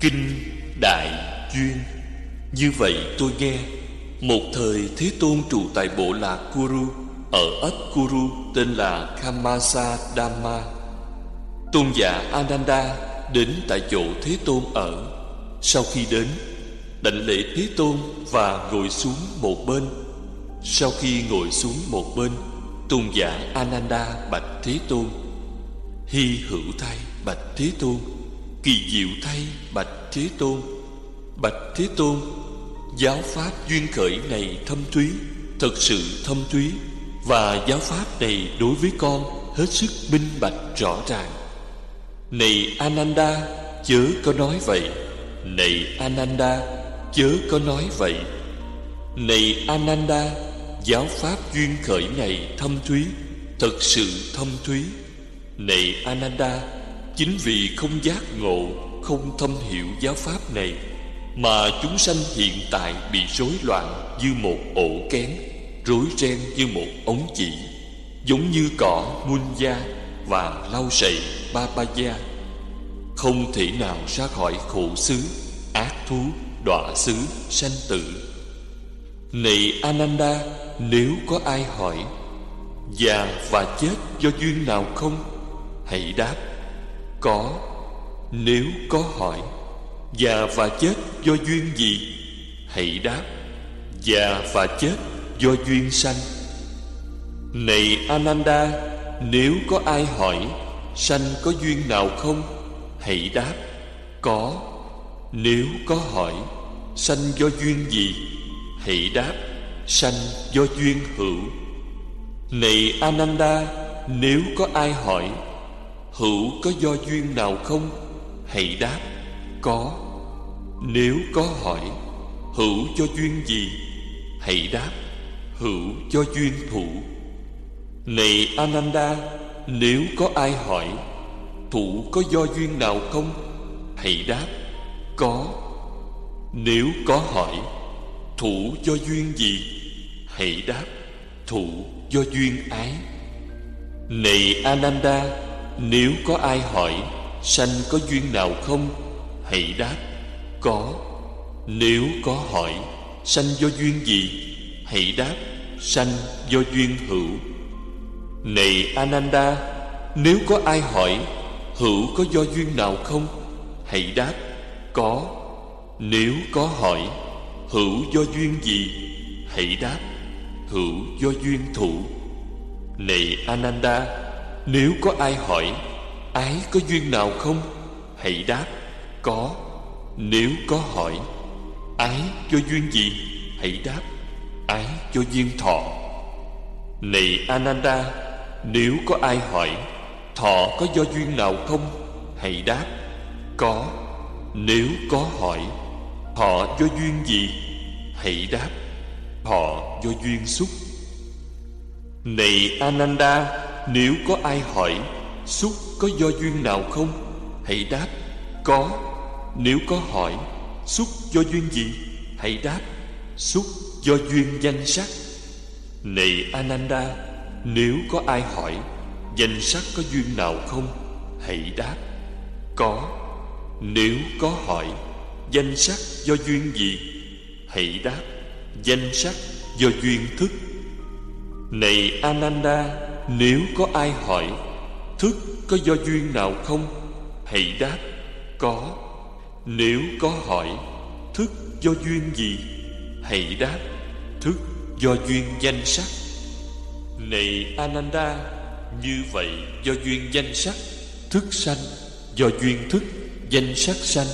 Kinh Đại Duyên. Như vậy tôi nghe, Một thời Thế Tôn trụ tại bộ lạc Kuru, Ở ấp Kuru, tên là Kamasa Dhamma. Tôn giả Ananda đến tại chỗ Thế Tôn ở. Sau khi đến, Đảnh lễ Thế Tôn và ngồi xuống một bên. Sau khi ngồi xuống một bên, Tôn giả Ananda bạch Thế Tôn. Hy hữu thay bạch Thế Tôn. Kỳ diệu thay bạch Thế Tôn. Bạch Thế Tôn, Giáo pháp duyên khởi này thâm thúy Thật sự thâm thúy Và giáo pháp này đối với con Hết sức minh bạch rõ ràng. Này Ananda, Chớ có nói vậy. Này Ananda, Chớ có nói vậy. Này Ananda, Giáo pháp duyên khởi này thâm thúy Thật sự thâm thúy Này Ananda Chính vì không giác ngộ Không thâm hiểu giáo pháp này Mà chúng sanh hiện tại bị rối loạn Như một ổ kén Rối ren như một ống chỉ Giống như cỏ muôn da Và lau sậy ba ba da Không thể nào ra khỏi khổ xứ Ác thú, đọa xứ, sanh tử. Này Ananda Nếu có ai hỏi Già và chết do duyên nào không? Hãy đáp có, Nếu có hỏi, Già và chết do duyên gì? Hãy đáp, Già và chết do duyên sanh. Này Ananda, Nếu có ai hỏi, Sanh có duyên nào không? Hãy đáp, Có. Nếu có hỏi, Sanh do duyên gì? Hãy đáp, Sanh do duyên hữu. Này Ananda, Nếu có ai hỏi Hữu có do duyên nào không? Hãy đáp, Có. Nếu có hỏi, Hữu cho duyên gì? Hãy đáp, Hữu cho duyên thủ. Này Ananda, Nếu có ai hỏi, Thủ có do duyên nào không? Hãy đáp, Có. Nếu có hỏi, Thủ do duyên gì? Hãy đáp, Thủ do duyên ái. Này Ananda nếu có ai hỏi, Sanh có duyên nào không? Hãy đáp, Có. Nếu có hỏi, Sanh do duyên gì? Hãy đáp, Sanh do duyên hữu. Này Ananda, Nếu có ai hỏi, Hữu có do duyên nào không? Hãy đáp, Có. Nếu có hỏi, Hữu do duyên gì? Hãy đáp, Hữu do duyên thủ. Này Ananda nếu có ai hỏi, Ái có duyên nào không? Hãy đáp, Có. Nếu có hỏi, Ái cho duyên gì? Hãy đáp, Ái cho duyên thọ. Này Ananda, Nếu có ai hỏi, Thọ có do duyên nào không? Hãy đáp, Có. Nếu có hỏi, Thọ do duyên gì? Hãy đáp, Thọ do duyên xúc. Này Ananda nếu có ai hỏi Xúc có do duyên nào không? Hãy đáp, Có. Nếu có hỏi Xúc do duyên gì? Hãy đáp Xúc do duyên danh sắc. Này Ananda, Nếu có ai hỏi, Danh sắc có duyên nào không? Hãy đáp, Có. Nếu có hỏi, Danh sắc do duyên gì? Hãy đáp, Danh sắc do duyên thức. Này Ananda nếu có ai hỏi, Thức có do duyên nào không? Hãy đáp, Có. Nếu có hỏi, Thức do duyên gì? Hãy đáp, Thức do duyên danh sắc. Này Ananda, Như vậy do duyên danh sắc, Thức sanh, Do duyên thức, Danh sắc sanh,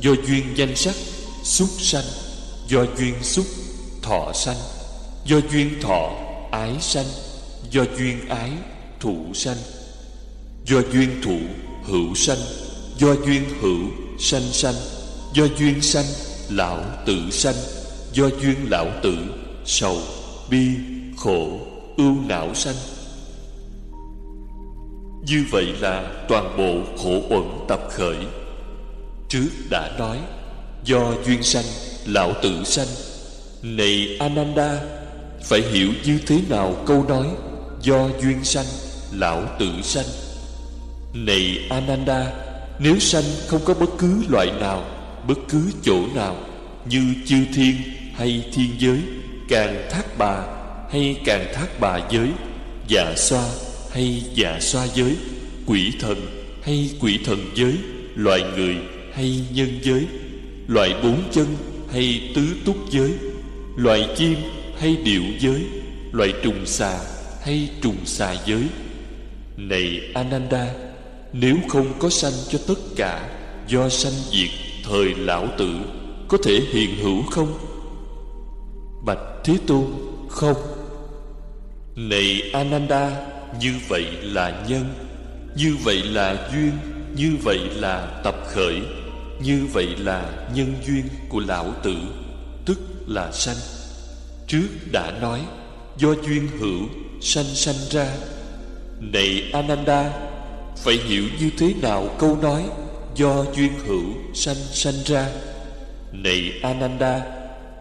Do duyên danh sắc, Xúc sanh, Do duyên xúc, Thọ sanh, Do duyên thọ, Ái sanh. Do duyên ái thụ sanh. Do duyên thụ hữu sanh. Do duyên hữu sanh sanh. Do duyên sanh lão tử sanh. Do duyên lão tử sầu, bi, khổ, ưu não sanh. Như vậy là toàn bộ khổ uẩn tập khởi. Trước đã nói, Do duyên sanh lão tử sanh. Này Ananda, Phải hiểu như thế nào câu nói? Do duyên sanh, lão tự sanh. Này ananda, nếu sanh không có bất cứ loại nào, bất cứ chỗ nào, như chư thiên hay thiên giới, càng thác bà hay càng thác bà giới dạ xoa hay dạ xoa giới, quỷ thần hay quỷ thần giới, loài người hay nhân giới, loài bốn chân hay tứ túc giới, loài chim hay điệu giới, loài trùng xà hay trùng xà giới? Này ananda, nếu không có sanh cho tất cả do sanh diệt thời lão tử, có thể hiện hữu không? Bạch thế tôn, không. Này ananda, như vậy là nhân, như vậy là duyên, như vậy là tập khởi, như vậy là nhân duyên của lão tử, tức là sanh. Trước đã nói, do duyên hữu sanh sanh ra. Này ananda, phải hiểu như thế nào câu nói do duyên hữu sanh sanh ra? Này ananda,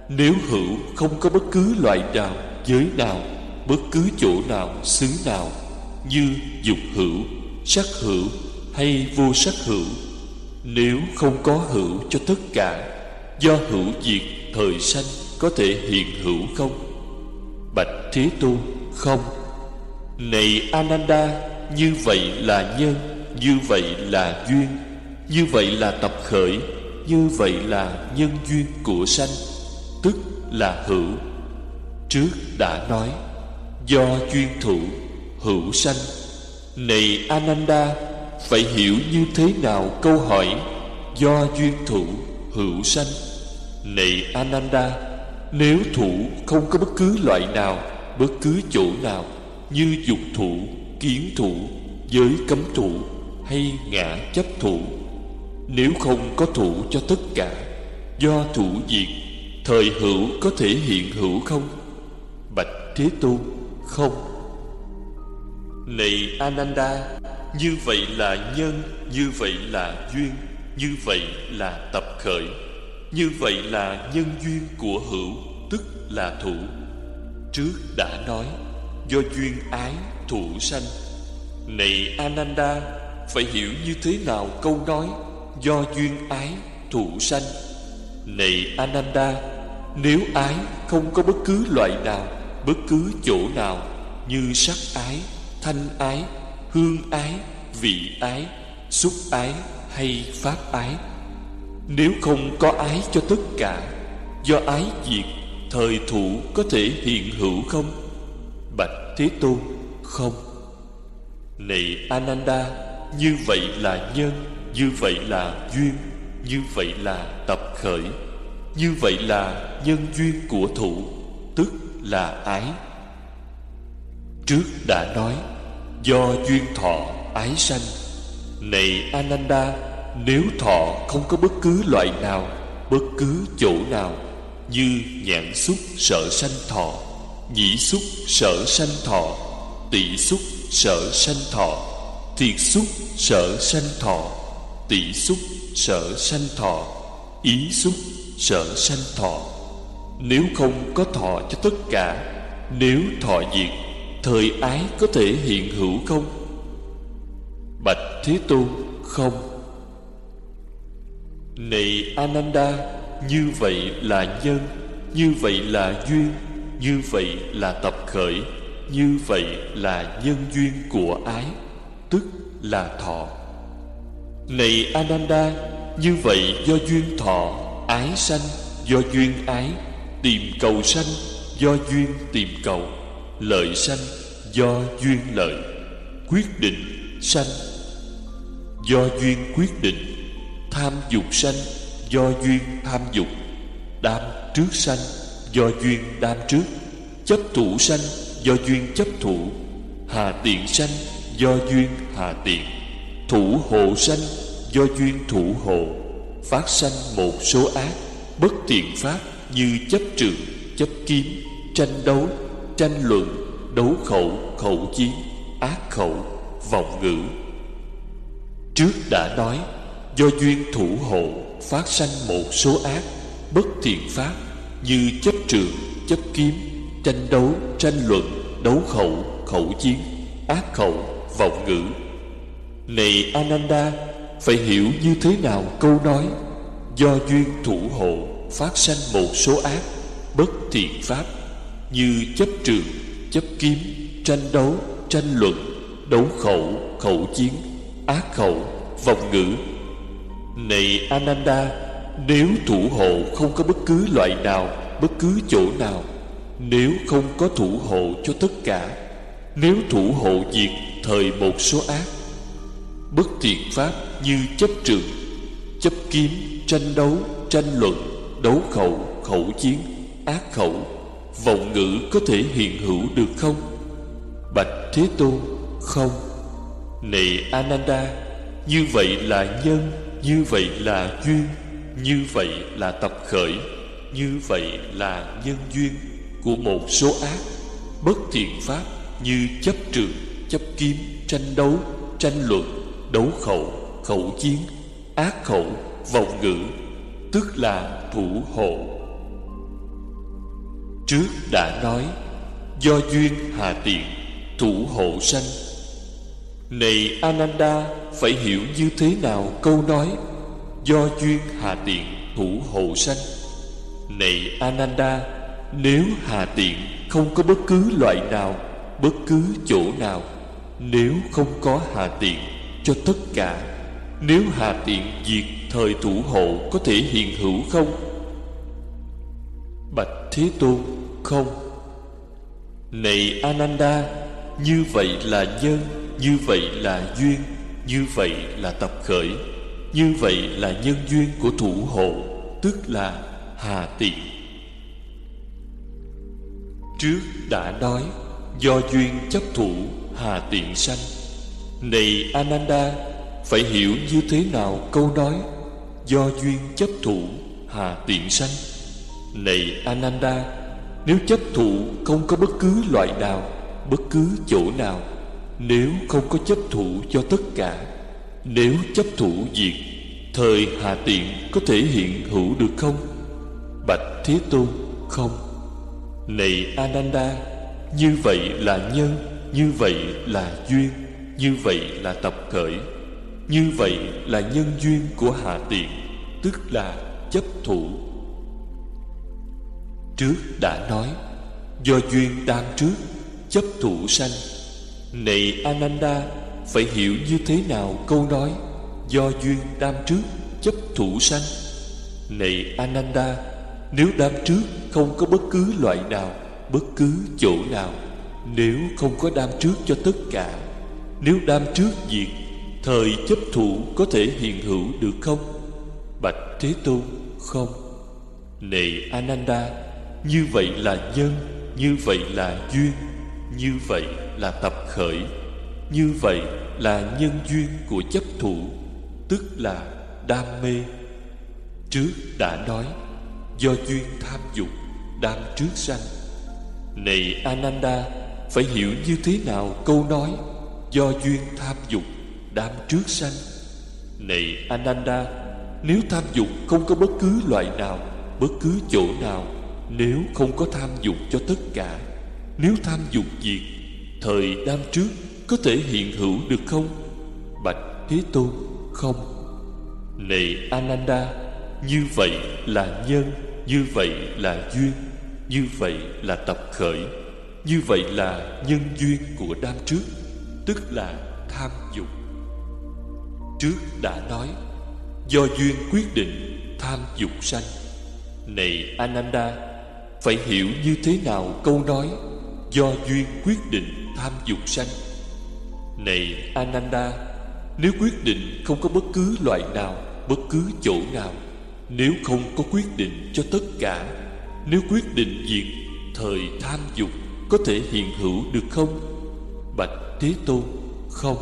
nếu hữu không có bất cứ loại nào, giới nào, bất cứ chỗ nào, xứ nào như dục hữu, sắc hữu hay vô sắc hữu, nếu không có hữu cho tất cả, do hữu diệt thời sanh có thể hiện hữu không? Bạch thế tôn không? Này ananda, như vậy là nhân, như vậy là duyên, như vậy là tập khởi, như vậy là nhân duyên của sanh, tức là hữu. Trước đã nói, do duyên thủ, hữu sanh. Này ananda, phải hiểu như thế nào câu hỏi, do duyên thủ, hữu sanh? Này ananda, nếu thủ không có bất cứ loại nào bất cứ chỗ nào như dục thủ, kiến thủ, giới cấm thủ hay ngã chấp thủ, nếu không có thủ cho tất cả, do thủ diệt, thời hữu có thể hiện hữu không? Bạch thế tôn, không. Này ananda, như vậy là nhân, như vậy là duyên, như vậy là tập khởi, như vậy là nhân duyên của hữu, tức là thủ trước đã nói, do duyên ái thủ sanh. Này ananda, phải hiểu như thế nào câu nói, do duyên ái thủ sanh? Này ananda, nếu ái không có bất cứ loại nào, bất cứ chỗ nào như sắc ái, thanh ái, hương ái, vị ái, xúc ái hay pháp ái, nếu không có ái cho tất cả, do ái diệt thời thủ có thể hiện hữu không? Bạch thế tôn, không. Này ananda, như vậy là nhân, như vậy là duyên, như vậy là tập khởi, như vậy là nhân duyên của thủ, tức là ái. Trước đã nói, do duyên thọ ái sanh. Này ananda, nếu thọ không có bất cứ loại nào, bất cứ chỗ nào như nhãn xúc sợ sanh thọ, nhĩ xúc sợ sanh thọ tỷ xúc sợ sanh thọ, thiệt xúc sợ sanh thọ tỷ xúc sợ sanh thọ, ý xúc sợ sanh thọ. Nếu không có thọ cho tất cả, nếu thọ diệt, thời ái có thể hiện hữu không? Bạch thế tôn không. Này ananda như vậy là nhân, như vậy là duyên, như vậy là tập khởi, như vậy là nhân duyên của ái, tức là thọ. Này ananda, như vậy do duyên thọ, ái sanh, do duyên ái, tìm cầu sanh, do duyên tìm cầu, lợi sanh, do duyên lợi. Quyết định sanh, do duyên quyết định, tham dục sanh do duyên tham dục, đam trước sanh do duyên đam trước, chấp thủ sanh do duyên chấp thủ, hà tiện sanh do duyên hà tiện, thủ hộ sanh do duyên thủ hộ, phát sanh một số ác, bất tiện pháp như chấp trường, chấp kiếm, tranh đấu, tranh luận, đấu khẩu khẩu chiến, ác khẩu, vọng ngữ. Trước đã nói, do duyên thủ hộ phát sanh một số ác bất thiện pháp như chấp trường chấp kiếm tranh đấu tranh luận đấu khẩu khẩu chiến ác khẩu vọng ngữ. Này ananda phải hiểu như thế nào câu nói Do duyên thủ hộ Phát sanh một số ác Bất thiện pháp Như chấp trường, chấp kiếm Tranh đấu, tranh luận Đấu khẩu, khẩu chiến Ác khẩu, vọng ngữ. Này Ananda Nếu thủ hộ không có bất cứ loại nào Bất cứ chỗ nào Nếu không có thủ hộ cho tất cả Nếu thủ hộ diệt thời một số ác Bất thiện pháp như chấp trường Chấp kiếm, tranh đấu, tranh luận Đấu khẩu, khẩu chiến, ác khẩu Vọng ngữ có thể hiện hữu được không? Bạch Thế Tôn Không Này Ananda Như vậy là nhân như vậy là duyên Như vậy là tập khởi Như vậy là nhân duyên Của một số ác Bất thiện pháp như chấp trường Chấp kiếm, tranh đấu, tranh luận Đấu khẩu, khẩu chiến Ác khẩu, vọng ngữ Tức là thủ hộ. Trước đã nói Do duyên hà tiện Thủ hộ sanh. Này Ananda phải hiểu như thế nào câu nói, Do duyên hà tiện Thủ hộ sanh. Này Ananda, Nếu hà tiện không có bất cứ loại nào, Bất cứ chỗ nào, Nếu không có hà tiện Cho tất cả, Nếu hà tiện diệt thời thủ hộ Có thể hiện hữu không? Bạch Thế Tôn, Không. Này Ananda, Như vậy là nhân, Như vậy là duyên. Như vậy là tập khởi, Như vậy là nhân duyên của thủ hộ, Tức là hà tiện Trước đã nói, Do duyên chấp thủ hà tiện sanh. Này Ananda, Phải hiểu như thế nào câu nói, Do duyên chấp thủ hà tiện sanh? Này Ananda, Nếu chấp thủ không có bất cứ loại nào, Bất cứ chỗ nào nếu không có chấp thủ cho tất cả, Nếu chấp thủ diệt, Thời hà tiện có thể hiện hữu được không? Bạch Thế Tôn, Không Này Ananda, Như vậy là nhân, Như vậy là duyên, Như vậy là tập khởi, Như vậy là nhân duyên của hạ tiện Tức là chấp thủ Trước đã nói, Do duyên tam trước, Chấp thủ sanh này Ananda, Phải hiểu như thế nào câu nói, Do duyên đam trước, Chấp thủ sanh Này Ananda, Nếu đam trước không có bất cứ loại nào, Bất cứ chỗ nào, Nếu không có đam trước cho tất cả, Nếu đam trước diệt Thời chấp thủ có thể hiện hữu được không? Bạch Thế Tôn, Không Này Ananda, Như vậy là nhân, Như vậy là duyên, Như vậy là tập khởi. Như vậy là nhân duyên của chấp thủ, Tức là đam mê. Trước đã nói, Do duyên tham dục, Đam trước sanh. Này Ananda, Phải hiểu như thế nào câu nói, Do duyên tham dục, Đam trước sanh? Này Ananda, Nếu tham dục không có bất cứ loại nào, Bất cứ chỗ nào, Nếu không có tham dục cho tất cả, Nếu tham dục diệt Thời đam trước Có thể hiện hữu được không? Bạch Thế Tôn, Không. Này Ananda, Như vậy là nhân, Như vậy là duyên, Như vậy là tập khởi, Như vậy là nhân duyên của đam trước, Tức là tham dục. Trước đã nói, Do duyên quyết định tham dục sanh. Này Ananda, Phải hiểu như thế nào câu nói, Do duyên quyết định tham dục sanh. Này Ananda, Nếu quyết định không có bất cứ loại nào, Bất cứ chỗ nào, Nếu không có quyết định cho tất cả, Nếu quyết định diệt Thời tham dục Có thể hiện hữu được không? Bạch Thế Tôn, Không.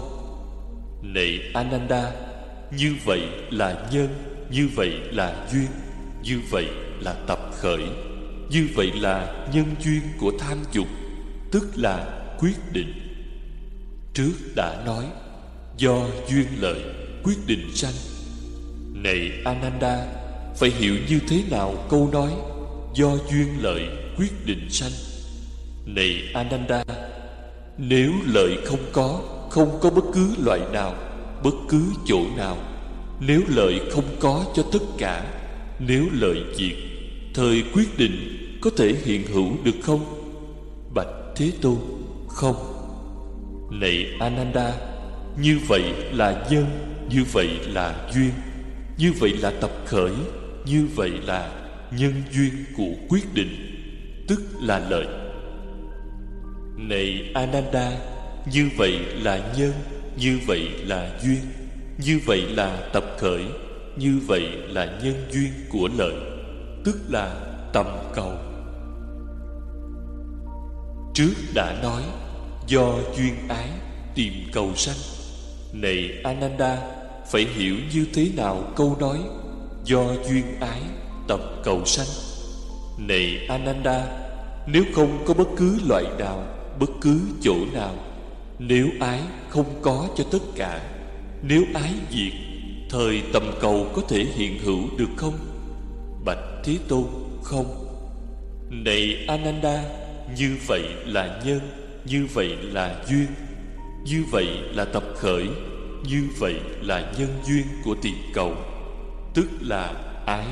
Này Ananda, Như vậy là nhân, Như vậy là duyên, Như vậy là tập khởi, Như vậy là nhân duyên của tham dục, Tức là quyết định. Trước đã nói, Do duyên lợi, quyết định sanh. Này Ananda, Phải hiểu như thế nào câu nói, Do duyên lợi, quyết định sanh? Này Ananda, Nếu lợi không có Không có bất cứ loại nào, Bất cứ chỗ nào. Nếu lợi không có cho tất cả, Nếu lợi diệt, Thời quyết định có thể hiện hữu được không? Bạch Thế Tôn không? Này Ananda, Như vậy là nhân Như vậy là duyên, Như vậy là tập khởi, Như vậy là nhân duyên của quyết định, Tức là lợi Này Ananda, Như vậy là nhân, Như vậy là duyên, Như vậy là tập khởi, Như vậy là nhân duyên của lợi Tức là tầm cầu. Trước đã nói Do duyên ái tìm cầu sanh. Này Ananda, Phải hiểu như thế nào câu nói Do duyên ái tập cầu sanh? Này Ananda, Nếu không có bất cứ loại nào, Bất cứ chỗ nào, Nếu ái không có cho tất cả, Nếu ái diệt, Thời tầm cầu có thể hiện hữu được không? Bạch Thế Tôn, không. Này Ananda, Như vậy là nhân. Như vậy là duyên, Như vậy là tập khởi, Như vậy là nhân duyên của tiền cầu, Tức là ái.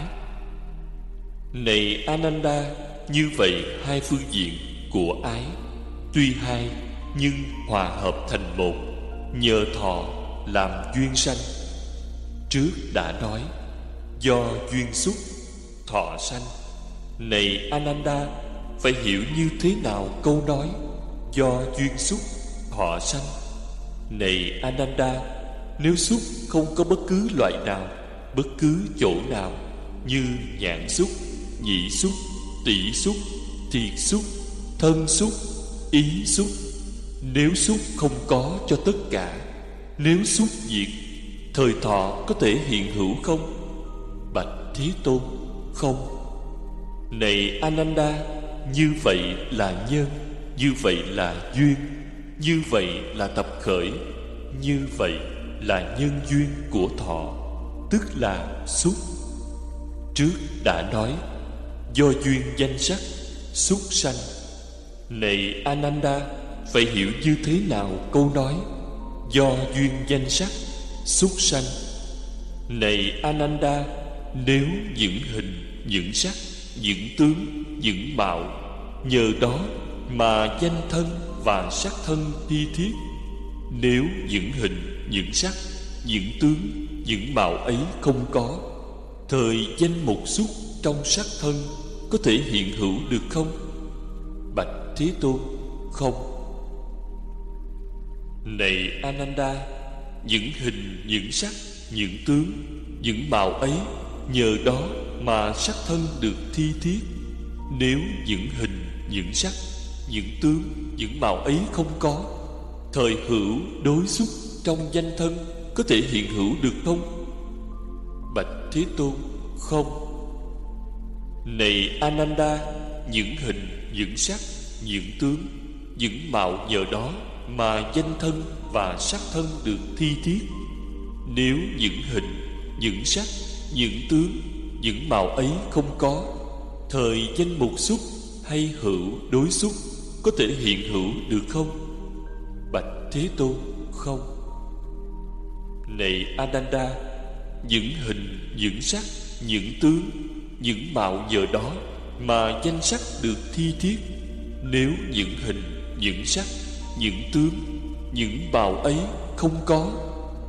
Này Ananda, Như vậy hai phương diện của ái, Tuy hai nhưng hòa hợp thành một, Nhờ thọ làm duyên sanh. Trước đã nói, Do duyên xúc, thọ sanh. Này Ananda, Phải hiểu như thế nào câu nói? Do duyên xúc thọ sanh. Này Ananda, Nếu xúc không có bất cứ loại nào, Bất cứ chỗ nào Như nhãn xúc Nhị xúc, Tỷ xúc, Thiệt xúc, Thân xúc, Ý xúc, Nếu xúc không có cho tất cả, Nếu xúc diệt, Thời thọ có thể hiện hữu không? Bạch Thế Tôn, Không. Này Ananda, Như vậy là nhân. Như vậy là duyên Như vậy là tập khởi Như vậy là nhân duyên của thọ Tức là xúc Trước đã nói Do duyên danh sắc Xúc sanh. Này Ananda Phải hiểu như thế nào câu nói Do duyên danh sắc Xúc sanh? Này Ananda Nếu những hình, những sắc, những tướng, những mạo Nhờ đó mà danh thân và sắc thân thi thiết. Nếu những hình, những sắc, những tướng, những màu ấy không có Thời danh một xúc trong sắc thân Có thể hiện hữu được không? Bạch Thế Tôn Không. Này Ananda những hình, những sắc, những tướng, những màu ấy Nhờ đó mà sắc thân được thi thiết. Nếu những hình, những sắc, những tướng, những màu ấy không có. Thời hữu đối xúc trong danh thân Có thể hiện hữu được không? Bạch Thế Tôn Không. Này Ananda Những hình, những sắc, những tướng Những mạo nhờ đó mà danh thân và sắc thân được thi thiết. Nếu những hình những sắc những tướng những màu ấy không có thời danh mục xúc hay hữu đối xúc có thể hiện hữu được không? Bạch thế tôn, không. Này ananda, những hình, những sắc, những tướng, những mạo giờ đó mà danh sắc được thi thiết, nếu những hình, những sắc, những tướng, những bào ấy không có,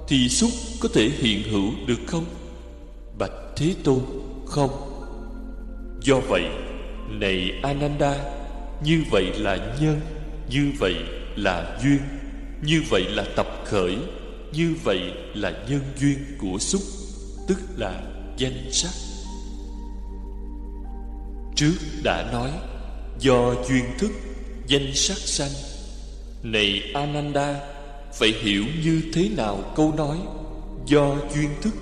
thì xúc có thể hiện hữu được không? Bạch thế tôn, không. Do vậy, này ananda như vậy là nhân, như vậy là duyên, như vậy là tập khởi, như vậy là nhân duyên của xúc, tức là danh sắc. Trước đã nói, do duyên thức, danh sắc sanh. Này Ananda, Phải hiểu như thế nào câu nói, Do duyên thức,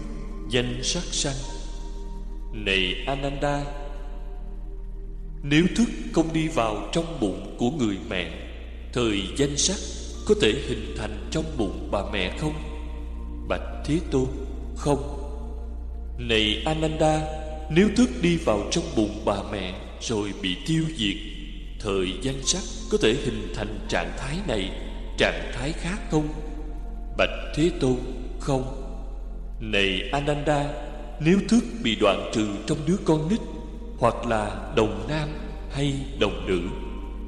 Danh sắc sanh? Này Ananda nếu thức không đi vào trong bụng của người mẹ, Thời danh sắc có thể hình thành trong bụng bà mẹ không? Bạch Thế Tôn, Không. Này Ananda, Nếu thức đi vào trong bụng bà mẹ Rồi bị tiêu diệt, Thời danh sắc có thể hình thành trạng thái này, Trạng thái khác không? Bạch Thế Tôn, Không. Này Ananda, Nếu thức bị đoạn trừ trong đứa con nít hoặc là đồng nam hay đồng nữ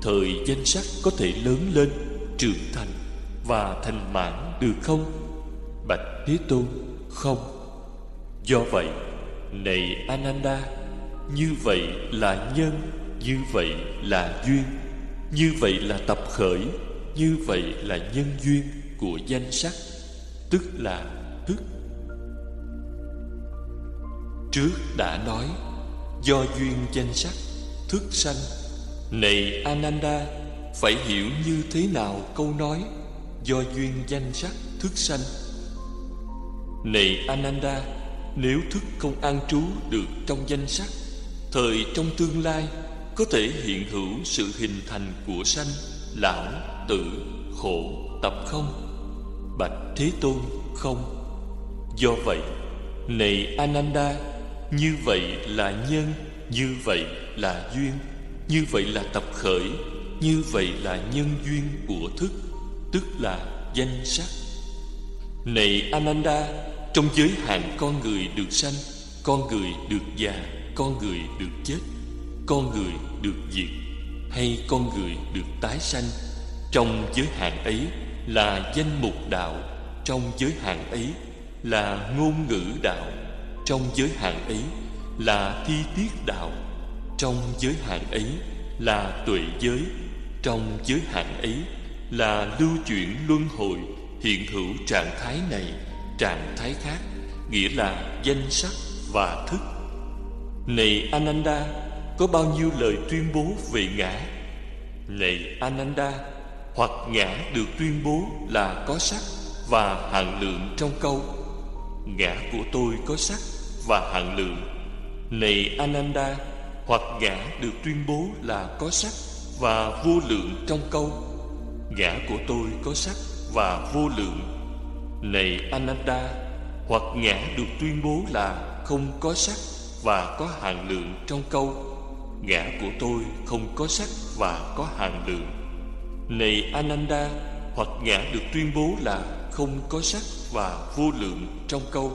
Thời danh sắc có thể lớn lên, trưởng thành Và thành mãn được không? Bạch Thế Tôn Không Do vậy Này Ananda Như vậy là nhân Như vậy là duyên Như vậy là tập khởi Như vậy là nhân duyên của danh sắc Tức là thức Trước đã nói Do duyên danh sắc Thức sanh. Này Ananda Phải hiểu như thế nào câu nói Do duyên danh sắc thức sanh? Này Ananda Nếu thức không an trú được trong danh sắc Thời trong tương lai Có thể hiện hữu sự hình thành của sanh Lão, tử, khổ, tập không? Bạch Thế Tôn không. Do vậy Này Ananda như vậy là nhân, Như vậy là duyên, Như vậy là tập khởi, Như vậy là nhân duyên của thức, Tức là danh sắc. Này Ananda, Trong giới hạn con người được sanh, Con người được già, Con người được chết, Con người được diệt, Hay con người được tái sanh, Trong giới hạn ấy là danh mục đạo, trong giới hạn ấy là ngôn ngữ đạo trong giới hạn ấy là thi tiết đạo. Trong giới hạn ấy là tuệ giới. Trong giới hạn ấy là lưu chuyển luân hồi, hiện hữu trạng thái này, trạng thái khác, nghĩa là danh sắc và thức. Này ananda, có bao nhiêu lời tuyên bố về ngã? Này ananda, hoặc ngã được tuyên bố là có sắc và hạn lượng trong câu, ngã của tôi có sắc và hạn lượng. Này ananda, hoặc ngã được tuyên bố là có sắc và vô lượng trong câu ngã của tôi có sắc và vô lượng. Này ananda, hoặc ngã được tuyên bố là không có sắc và có hạn lượng trong câu ngã của tôi không có sắc và có hạn lượng. Này Ananda, Hoặc ngã được tuyên bố là Không có sắc và vô lượng trong câu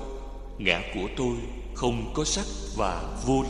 Ngã của tôi không có sắc và vô lượng.